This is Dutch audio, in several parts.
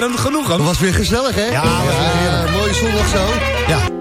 weer een genoegen. Dat was weer gezellig, hè? Ja, was weer ja, mooie zondag zo. Ja.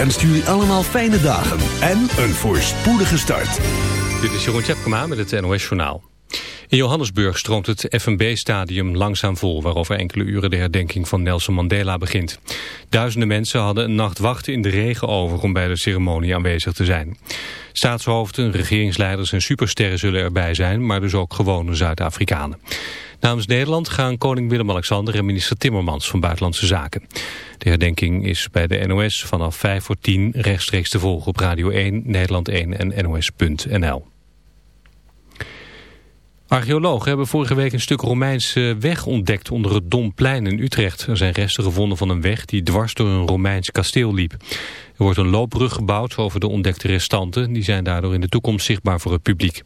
Wenst jullie allemaal fijne dagen en een voorspoedige start. Dit is Jeroen Tjepkema met het NOS Journaal. In Johannesburg stroomt het FNB-stadium langzaam vol... waarover enkele uren de herdenking van Nelson Mandela begint. Duizenden mensen hadden een nacht wachten in de regen over... om bij de ceremonie aanwezig te zijn. Staatshoofden, regeringsleiders en supersterren zullen erbij zijn... maar dus ook gewone Zuid-Afrikanen. Namens Nederland gaan koning Willem-Alexander en minister Timmermans van Buitenlandse Zaken. De herdenking is bij de NOS vanaf 5 voor 10 rechtstreeks te volgen op Radio 1, Nederland 1 en NOS.nl. Archeologen hebben vorige week een stuk Romeinse weg ontdekt onder het Domplein in Utrecht. Er zijn resten gevonden van een weg die dwars door een Romeins kasteel liep. Er wordt een loopbrug gebouwd over de ontdekte restanten. Die zijn daardoor in de toekomst zichtbaar voor het publiek.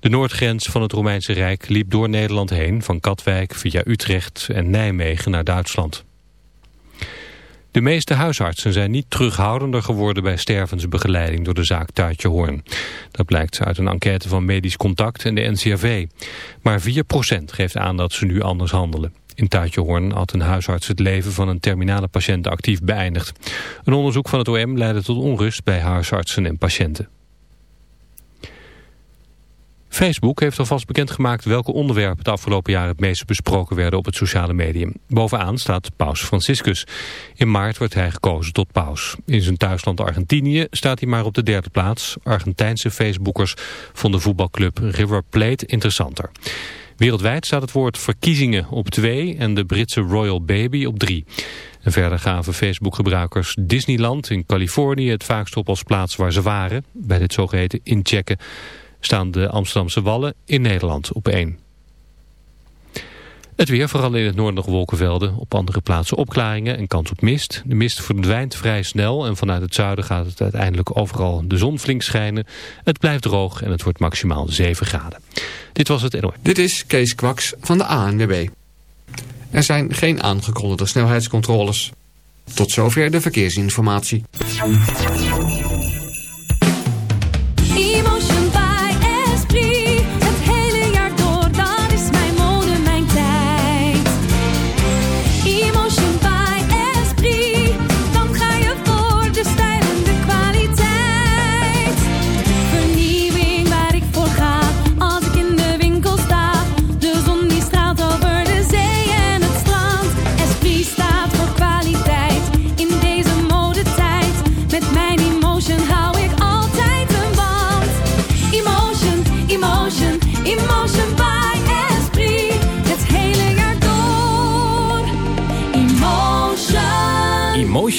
De noordgrens van het Romeinse Rijk liep door Nederland heen, van Katwijk via Utrecht en Nijmegen naar Duitsland. De meeste huisartsen zijn niet terughoudender geworden bij stervensbegeleiding door de zaak Tuitje Hoorn. Dat blijkt uit een enquête van Medisch Contact en de NCRV. Maar 4% geeft aan dat ze nu anders handelen. In Tuitje Hoorn had een huisarts het leven van een terminale patiënt actief beëindigd. Een onderzoek van het OM leidde tot onrust bij huisartsen en patiënten. Facebook heeft alvast bekendgemaakt welke onderwerpen het afgelopen jaar het meest besproken werden op het sociale medium. Bovenaan staat paus Franciscus. In maart werd hij gekozen tot paus. In zijn thuisland Argentinië staat hij maar op de derde plaats. Argentijnse Facebookers vonden voetbalclub River Plate interessanter. Wereldwijd staat het woord verkiezingen op 2 en de Britse Royal Baby op 3. En verder gaven Facebook-gebruikers Disneyland in Californië het vaakst op als plaats waar ze waren. Bij dit zogeheten inchecken staan de Amsterdamse Wallen in Nederland op 1. Het weer, vooral in het noorden nog wolkenvelden. Op andere plaatsen opklaringen en kans op mist. De mist verdwijnt vrij snel en vanuit het zuiden gaat het uiteindelijk overal de zon flink schijnen. Het blijft droog en het wordt maximaal 7 graden. Dit was het NOS. Dit is Kees Kwaks van de ANWB. Er zijn geen aangekondigde snelheidscontroles. Tot zover de verkeersinformatie.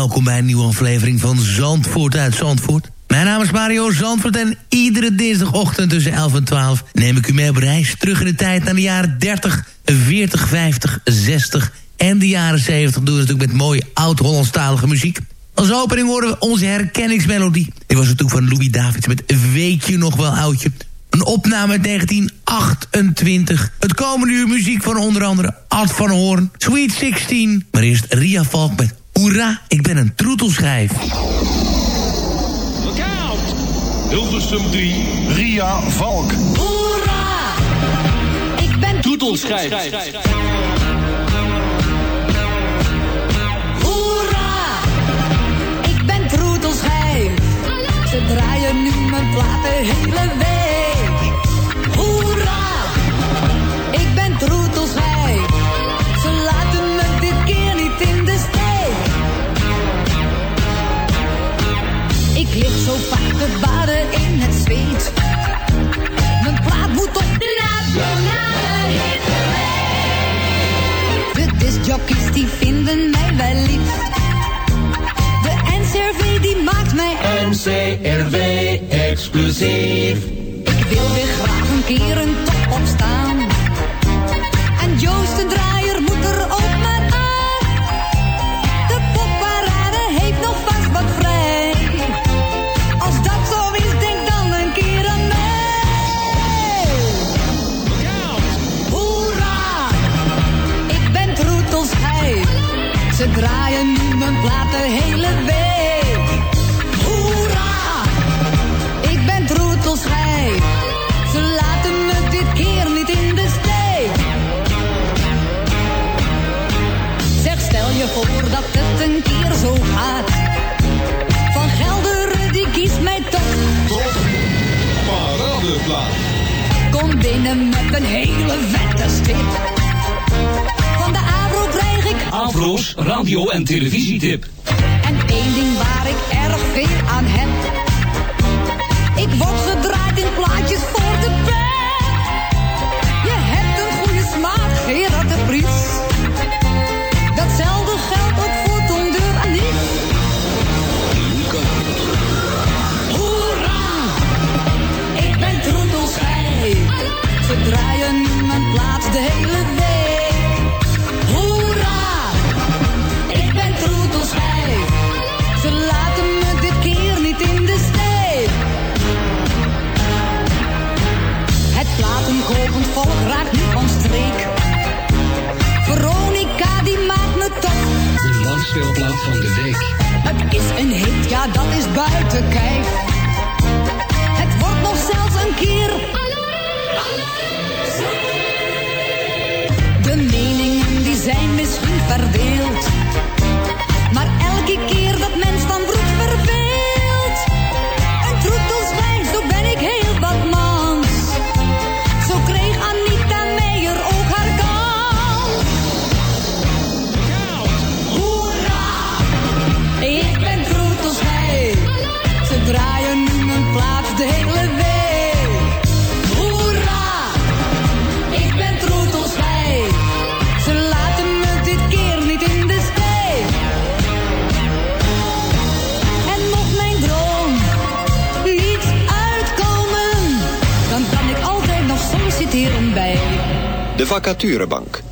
Welkom bij een nieuwe aflevering van Zandvoort uit Zandvoort. Mijn naam is Mario Zandvoort en iedere dinsdagochtend tussen 11 en 12... neem ik u mee op reis terug in de tijd naar de jaren 30, 40, 50, 60 en de jaren 70. Doen we natuurlijk met mooie oud-Hollandstalige muziek. Als opening horen we onze herkenningsmelodie. Dit was natuurlijk van Louis Davids met Weet je nog wel oudje... Een opname uit 1928. Het komende uur muziek van onder andere Ad van Hoorn, Sweet 16. Maar eerst Ria Valk met Hoera, ik ben een troetelschijf. Look out! Hilversum 3, Ria Valk. Hoera! Ik ben Troetelschijf. Hoera! Ik ben troetelschijf. Ze draaien nu mijn plaat de hele week. Ik lig zo vaak te baden in het zweet. Mijn plaat moet op de nationale hitlijst. De discjockeys die vinden mij wel lief. De NCRV die maakt mij NCRV exclusief. Ik wil weer graag een keer een top opstaan. Kom binnen met een hele vette stip. Van de Avro krijg ik Afro's radio- en televisietip. En één ding waar ik erg veel aan heb. Ik word vacaturebank.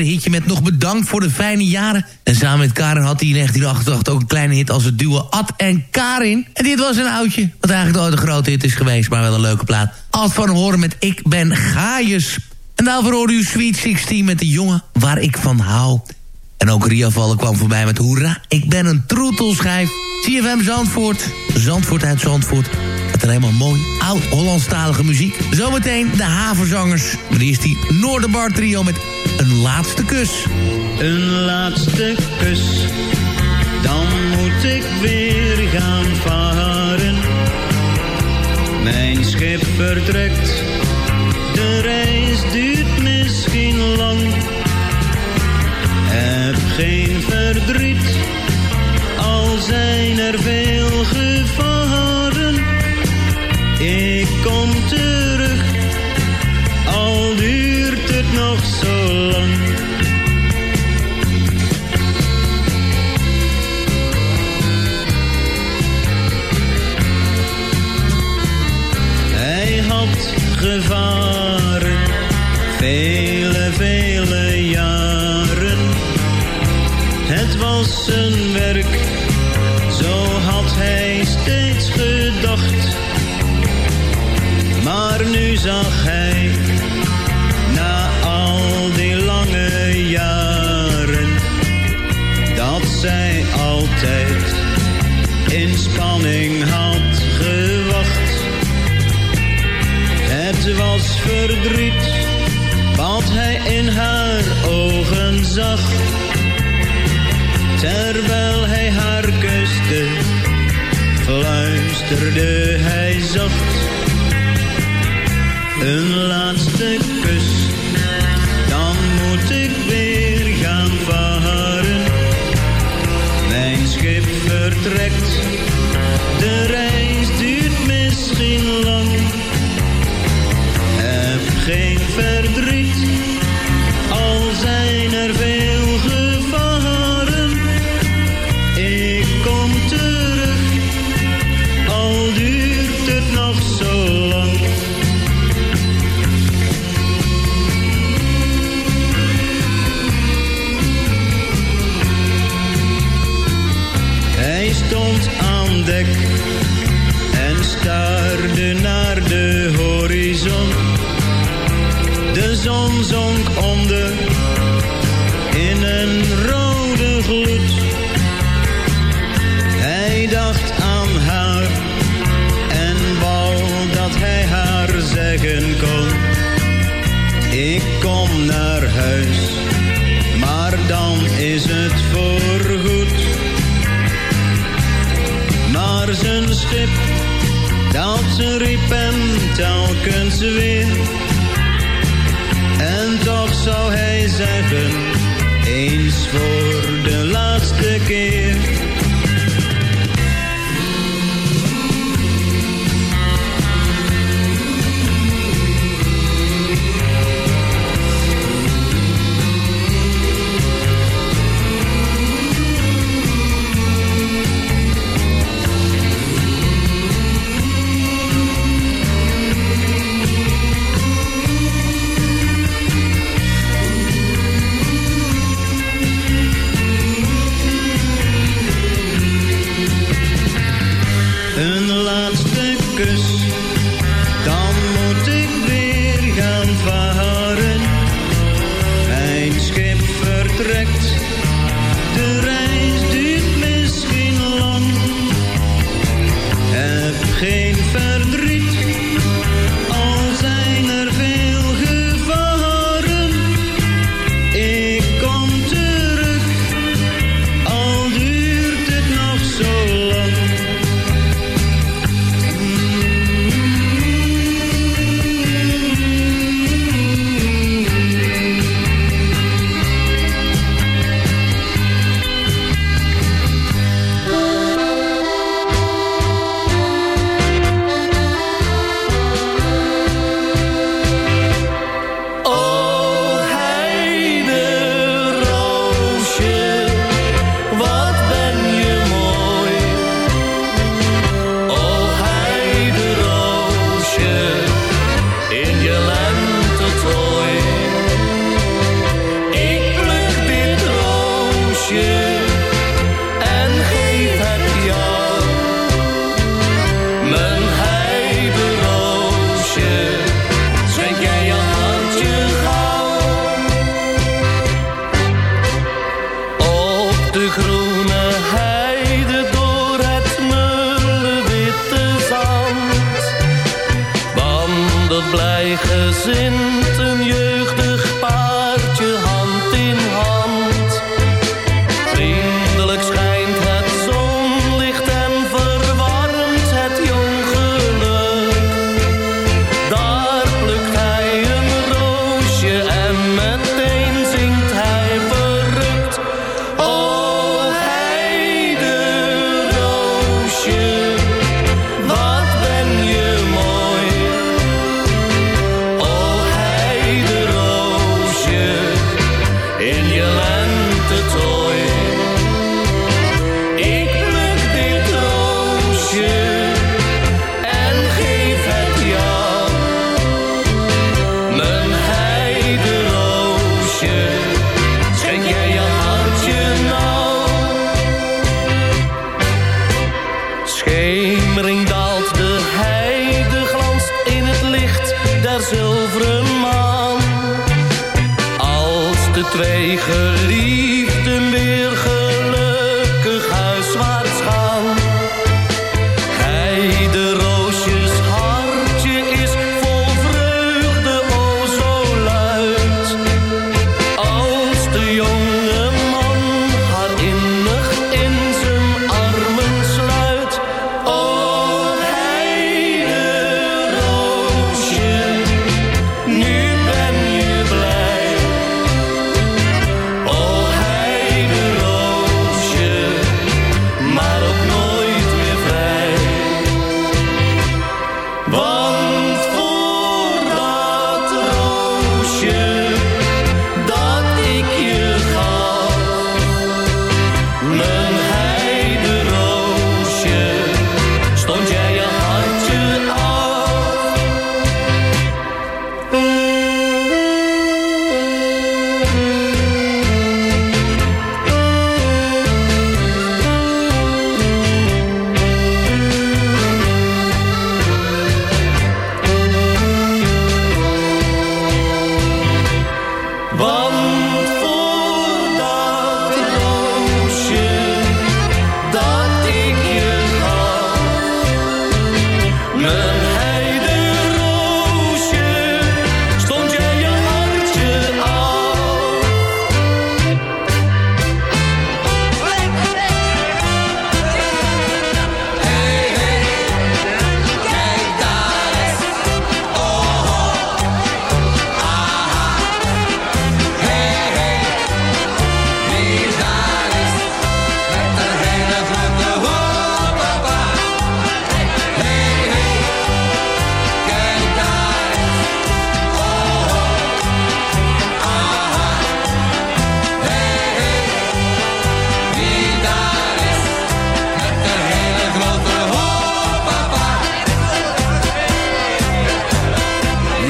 1984 een bescheiden hitje met nog bedankt voor de fijne jaren. En samen met Karin had hij in 1988 ook een kleine hit als het duo Ad en Karin. En dit was een oudje, wat eigenlijk nooit een grote hit is geweest, maar wel een leuke plaat. Ad van Hoorn met Ik ben Gaius. En daarvoor hoorde u Sweet 16 met de jongen waar ik van hou. En ook Ria Vallen kwam voorbij met hoera, ik ben een troetelschijf. CFM Zandvoort, Zandvoort uit Zandvoort. Met alleen maar mooi, oud-Hollandstalige muziek. Zometeen de havenzangers. Maar eerst die Noorderbar trio met een laatste kus. Een laatste kus, dan moet ik weer gaan varen. Mijn schip vertrekt, de reis duurt misschien lang. Heb geen verdriet, al zijn er veel gevaren, vele, vele jaren. Het was zijn werk, zo had hij steeds gedacht. Maar nu zag hij, verdriet wat hij in haar ogen zag. Terwijl hij haar kuste, fluisterde hij zacht. Een laatste kus, schip dat ze riep hem telkens weer. En toch zou hij zeggen, eens voor de laatste keer.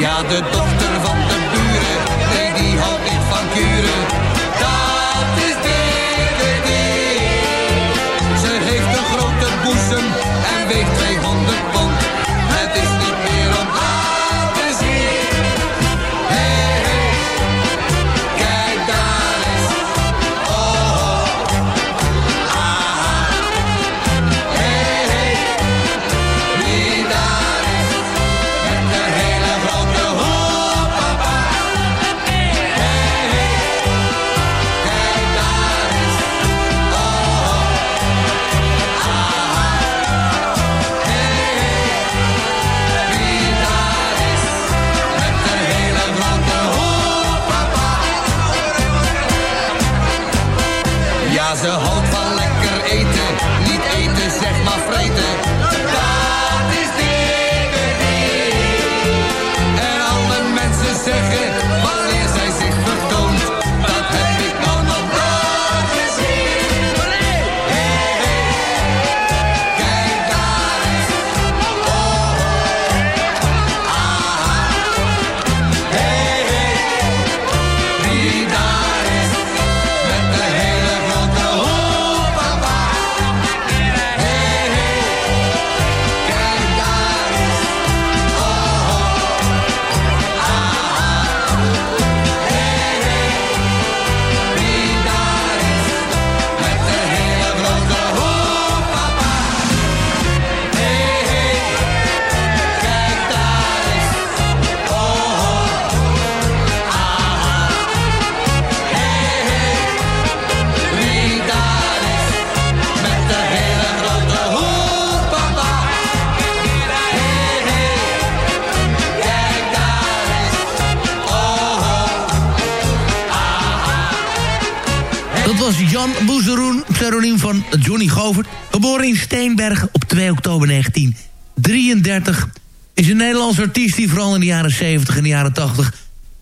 De dochter van de buren, nee die houdt niet van kuren. Jan Boezeroen, pseudoniem van Johnny Govert. Geboren in Steenbergen op 2 oktober 1933. Is een Nederlands artiest die vooral in de jaren 70 en de jaren 80...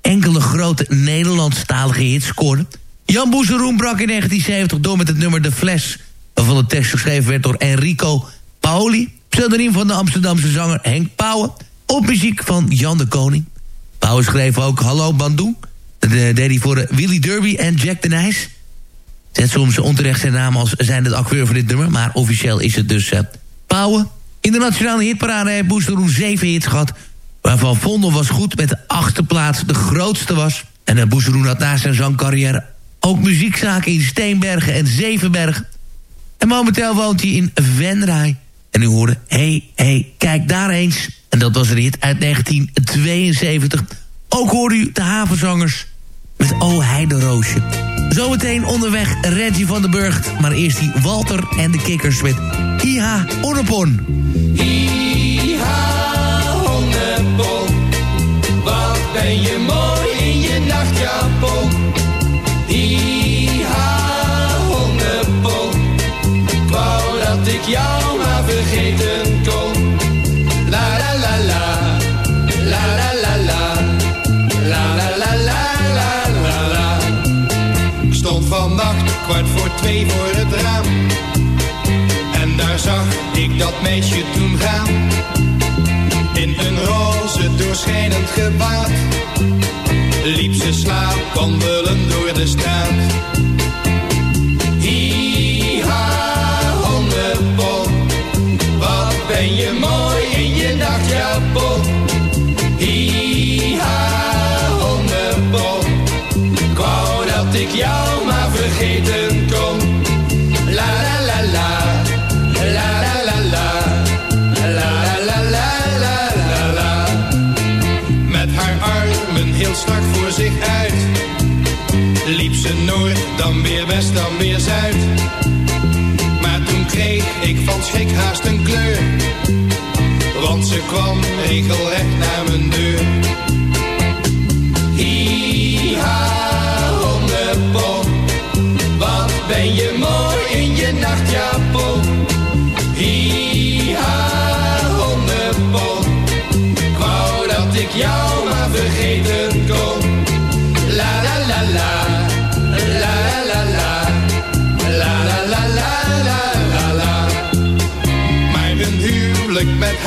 enkele grote Nederlandstalige hits scoorde. Jan Boezeroen brak in 1970 door met het nummer De Fles... waarvan de tekst geschreven werd door Enrico Paoli... pseudoniem van de Amsterdamse zanger Henk Pauwen... op muziek van Jan de Koning. Pauwen schreef ook Hallo Bandoe... Dat deed hij voor Willy Derby en Jack de Nijs. Zet soms onterecht zijn naam als zijn het acteur van dit nummer... maar officieel is het dus uh, Pauwen. In de nationale hitparade heeft Boesteroen zeven hits gehad... waarvan Vondel was goed met de achtste plaats de grootste was. En uh, had na zijn zangcarrière ook muziekzaken in Steenbergen en Zevenbergen. En momenteel woont hij in Venray. En u hoorde, hey, hey, kijk daar eens. En dat was een hit uit 1972. Ook hoorde u de havenzangers met O Heideroosje. Zometeen onderweg Reggie van den Burgt. Maar eerst die Walter en de Kikkers met Iha Onnepon. Iha, honnepon, wat ben je mooi in je nachtjapon. Iha, honnepon, ik wou dat ik jou twee voor het raam. En daar zag ik dat meisje toen gaan. In een roze doorschijnend gewaad. Liep ze slaap wandelen door de straat. West, dan weer zuid. Maar toen kreeg ik van schrik haast een kleur, want ze kwam regelrecht naar mijn deur. Hi-ha, honnepon. Wat ben je mooi in je nachtjapon. Hi-ha, honnepon. Ik wou dat ik jou maar vergeten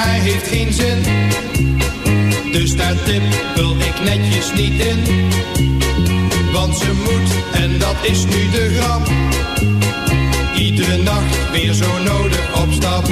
hij heeft geen zin. Dus daar wil ik netjes niet in. Want ze moet, en dat is nu de grap. Iedere nacht weer zo nodig op stap.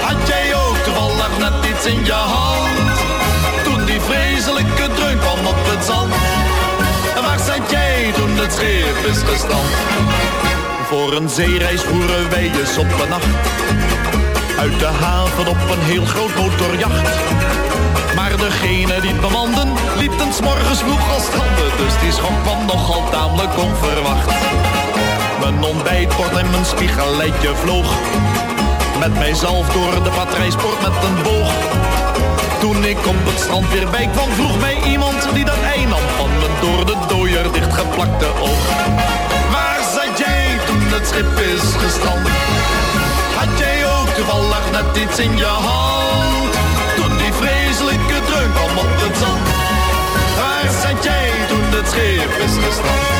Had jij ook toevallig net iets in je hand? Toen die vreselijke dreun kwam op het zand. En waar zat jij toen het schip is gestand? Voor een zeereis voeren wij eens op een nacht. Uit de haven op een heel groot motorjacht. Maar degene die het bemanden, liep ten morgens vroeg als stranden. Dus die schok kwam nogal tamelijk onverwacht. Mijn ontbijtbord en mijn spiegelletje vloog. Met mijzelf door de patrijsport met een boog. Toen ik op het strand weer bij kwam, vroeg mij iemand die dat ei nam van mijn door de dooier dichtgeplakte oog. Waar zat jij toen het schip is gestrand? Had jij ook toevallig net iets in je hand? Toen die vreselijke dreun kwam op het zand. Waar zat jij toen het schip is gestrand?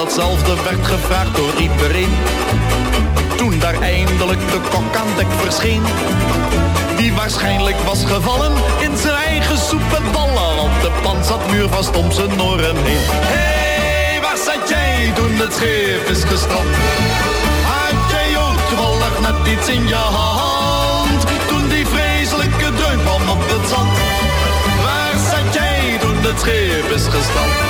Datzelfde werd gevraagd door iedereen. Toen daar eindelijk de kok aan dek verscheen. Die waarschijnlijk was gevallen in zijn eigen soep en. Want de pan zat muurvast om zijn oren heen. Hé, hey, waar zat jij toen het schip is gestrand? Had jij ook toevallig net iets in je hand? Toen die vreselijke dreun kwam op het zand. Waar zat jij toen het schip is gestrand?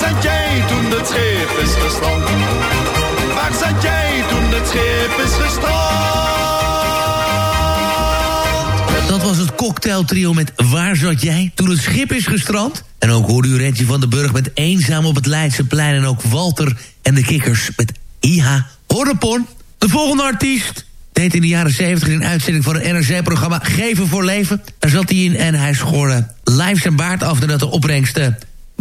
Zat jij toen het schip is gestrand? Waar zat jij toen het schip is gestrand? Dat was het cocktailtrio met Waar zat jij toen het schip is gestrand? En ook hoorde u Rentje van den Burg met Eenzaam op het Leidseplein... en ook Walter en de Kikkers met Iha Horrepon. De volgende artiest deed in de jaren 70 een uitzending van het NRC-programma Geven voor Leven. Daar zat hij in en hij schoorde live zijn baard af... nadat de opbrengst eh,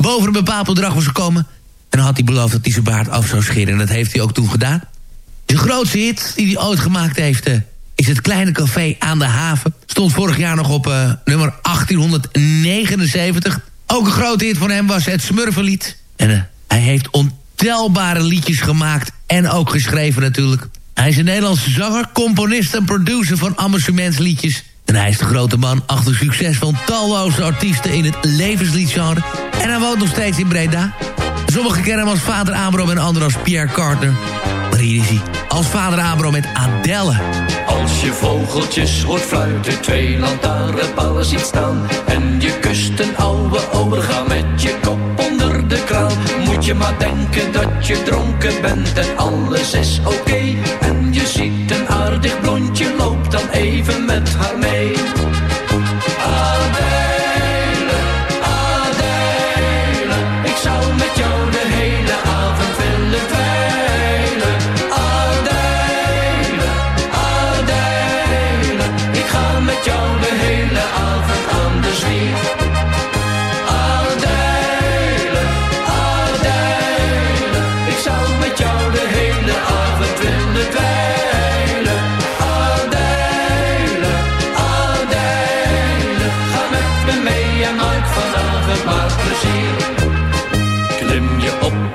boven een bepaald bedrag was gekomen. En dan had hij beloofd dat hij zijn baard af zou scheren. En dat heeft hij ook toen gedaan. De grootste hit die hij ooit gemaakt heeft... eh, is het Kleine Café aan de Haven. Stond vorig jaar nog op eh, nummer 1879. Ook een grote hit van hem was het Smurfenlied. En eh, hij heeft ontelbare liedjes gemaakt. En ook geschreven natuurlijk. Hij is een Nederlandse zanger, componist en producer van amusementsliedjes. En hij is de grote man achter succes van talloze artiesten in het levensliedgenre. En hij woont nog steeds in Breda. Sommigen kennen hem als vader Abram en anderen als Pierre Carter. Als vader Abram met Adelle. Als je vogeltjes hoort fluiten, twee lantaarnpalen ziet staan... en je kust een oude overga met je kop onder de kraan... moet je maar denken dat je dronken bent en alles is oké. En je ziet een aardig blondje, loopt dan even met haar mee.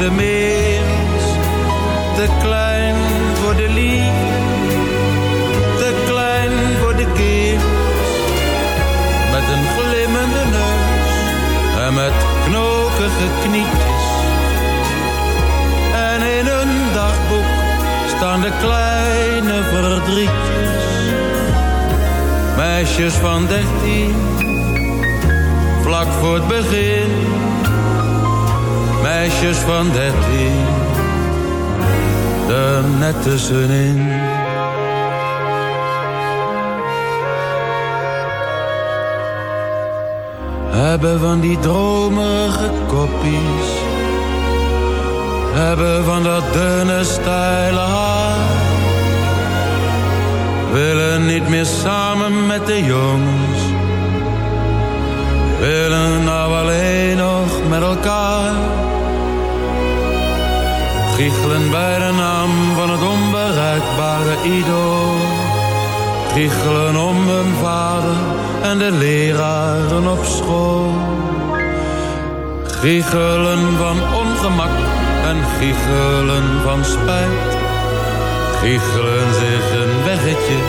De meers, te klein voor de liefde, te klein voor de keers. Met een glimmende neus en met knokige knietjes. En in hun dagboek staan de kleine verdrietjes. Meisjes van dertien, vlak voor het begin meisjes van dertien, er net tussenin. Hebben van die dromerige koppies, hebben van dat dunne steile haar. Willen niet meer samen met de jongens, willen nou alleen nog met elkaar Giechelen bij de naam van het onbereikbare idool. Giechelen om hun vader en de leraren op school. Giechelen van ongemak en giechelen van spijt. Giechelen zich een weggetje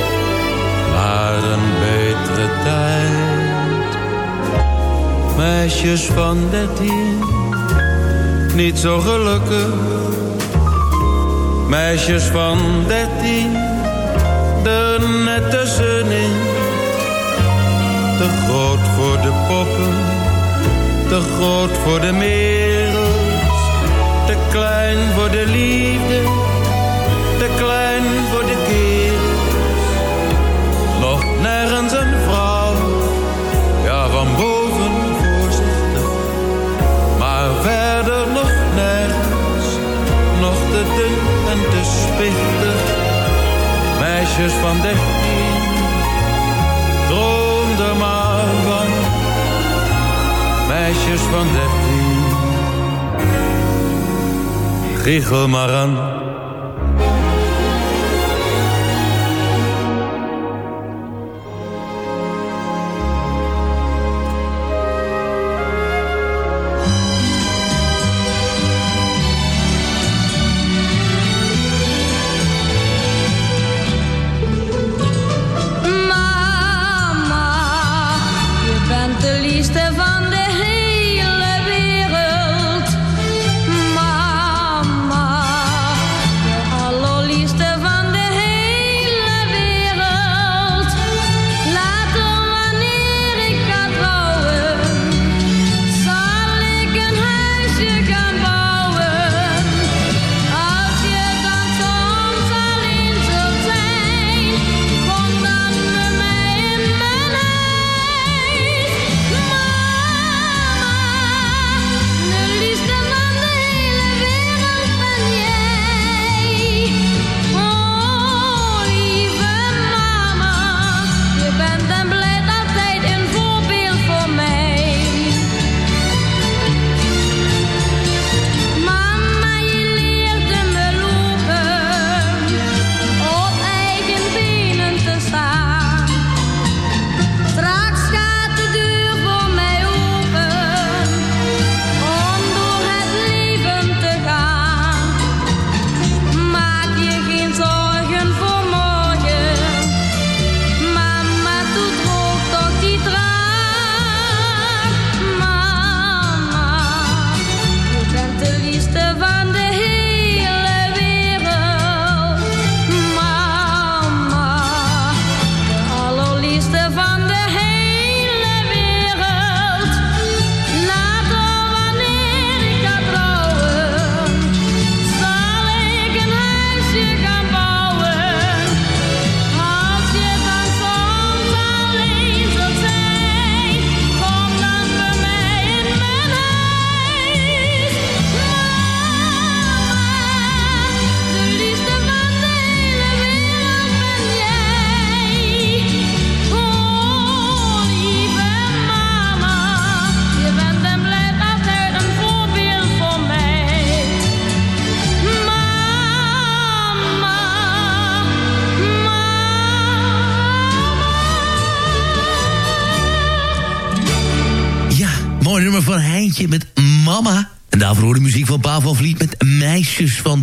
naar een betere tijd. Meisjes van dertien, niet zo gelukkig Meisjes van dertien, de net tussenin. Te groot voor de poppen, te groot voor de merels. Te klein voor de liefde, te klein Riegel maar aan.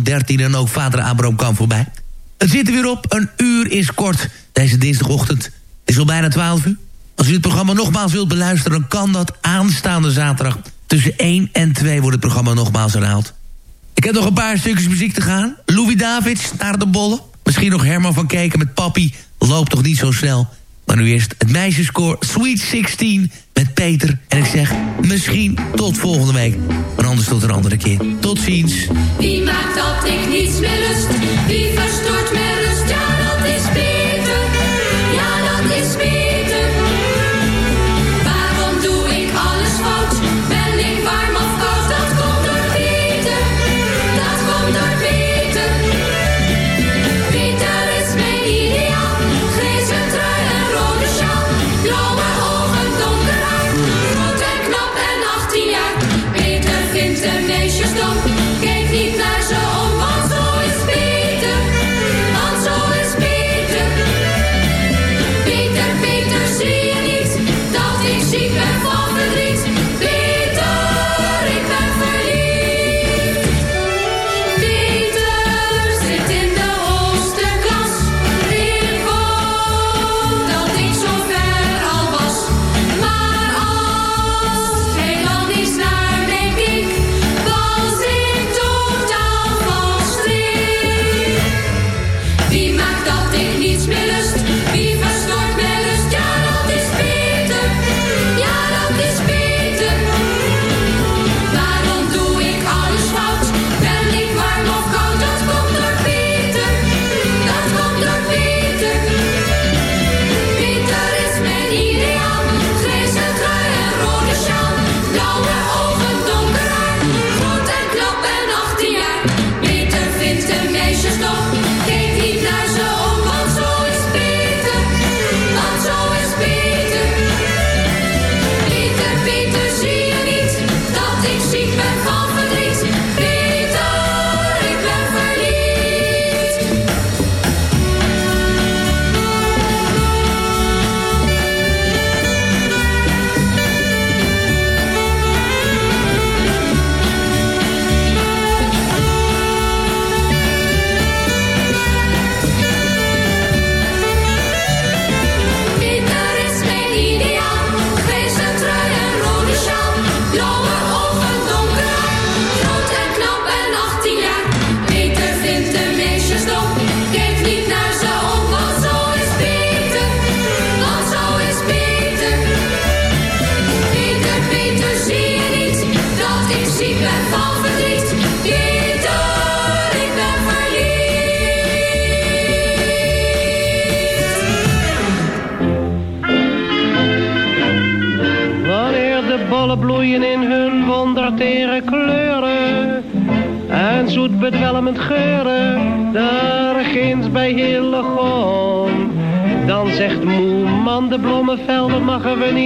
13 en ook vader Abraham kan voorbij. Het zit er weer op, een uur is kort. Deze dinsdagochtend is al bijna 12 uur. Als u het programma nogmaals wilt beluisteren... kan dat aanstaande zaterdag. Tussen 1 en 2 wordt het programma nogmaals herhaald. Ik heb nog een paar stukjes muziek te gaan. Louis Davids, naar de bollen. Misschien nog Herman van Keken met Papi. Loopt toch niet zo snel. Maar nu eerst het meisjescore Sweet 16 met Peter. En ik zeg misschien tot volgende week. Maar anders tot een andere keer. Tot ziens. Wie maakt dat ik niets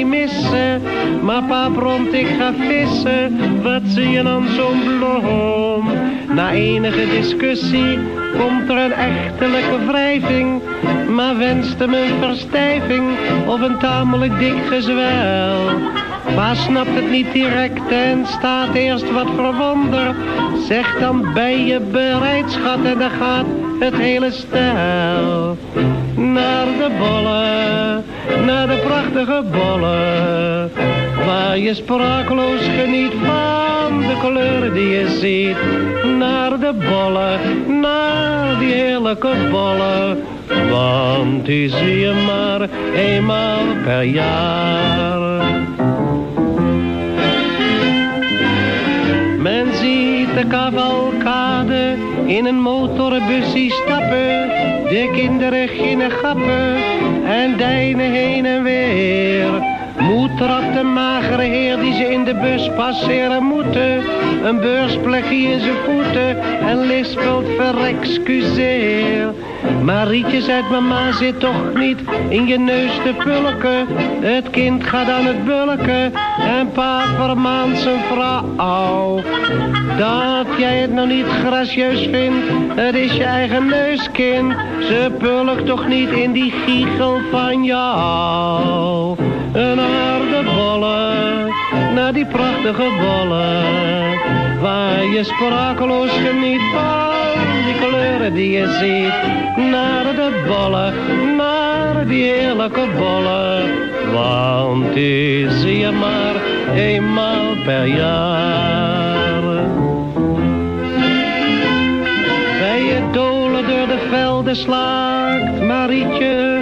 missen. Maar pa bromt, ik ga vissen, wat zie je dan zo'n bloem? Na enige discussie komt er een echtelijke wrijving. Maar wenste me een verstijving of een tamelijk dik gezwel. Pa snapt het niet direct en staat eerst wat verwonderd. Zeg dan ben je bereid schat en dan gaat het hele stel. Naar de bollen, naar de prachtige bollen. Waar je sprakeloos geniet van de kleuren die je ziet. Naar de bollen, naar die heerlijke bollen. Want die zie je maar eenmaal per jaar. Men ziet de cavalcade in een motorbusje stappen. De kinderen ginnen gappen en deinen heen en weer. Moed trapt de magere heer die ze in de bus passeren moeten. Een beursplekje in zijn voeten en lispelt verexcuseer. Marietje zegt mama zit toch niet in je neus te pulken. Het kind gaat aan het bulken en pa vermaant zijn vrouw. Dat jij het nou niet gracieus vindt, het is je eigen neuskind. Ze pulkt toch niet in die giegel van jou. Naar de bollen, naar die prachtige bollen. Waar je sprakeloos geniet van die kleuren die je ziet. Naar de bollen, naar die heerlijke bollen. Want die zie je maar eenmaal per jaar. Bij het dolen door de velden slaakt Marietje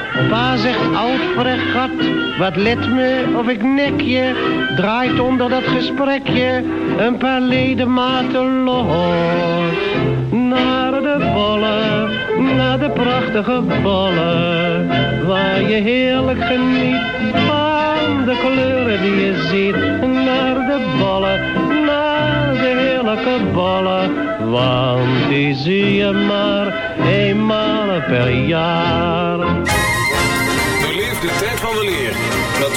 Pa zegt oud fregat, wat let me of ik nek je. Draait onder dat gesprekje een paar ledematen los. Naar de bollen, naar de prachtige bollen. Waar je heerlijk geniet van de kleuren die je ziet. Naar de bollen, naar de heerlijke bollen. Want die zie je maar eenmaal per jaar.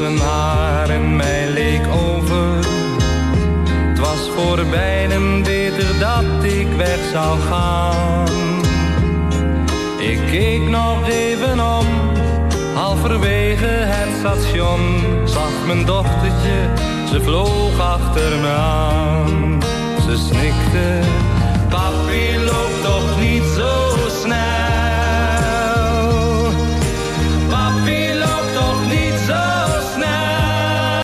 tussen haar en mij leek over. Het was voor beiden beter dat ik weg zou gaan. Ik keek nog even om, halverwege het station. Zag mijn dochtertje, ze vloog achter me aan. Ze snikte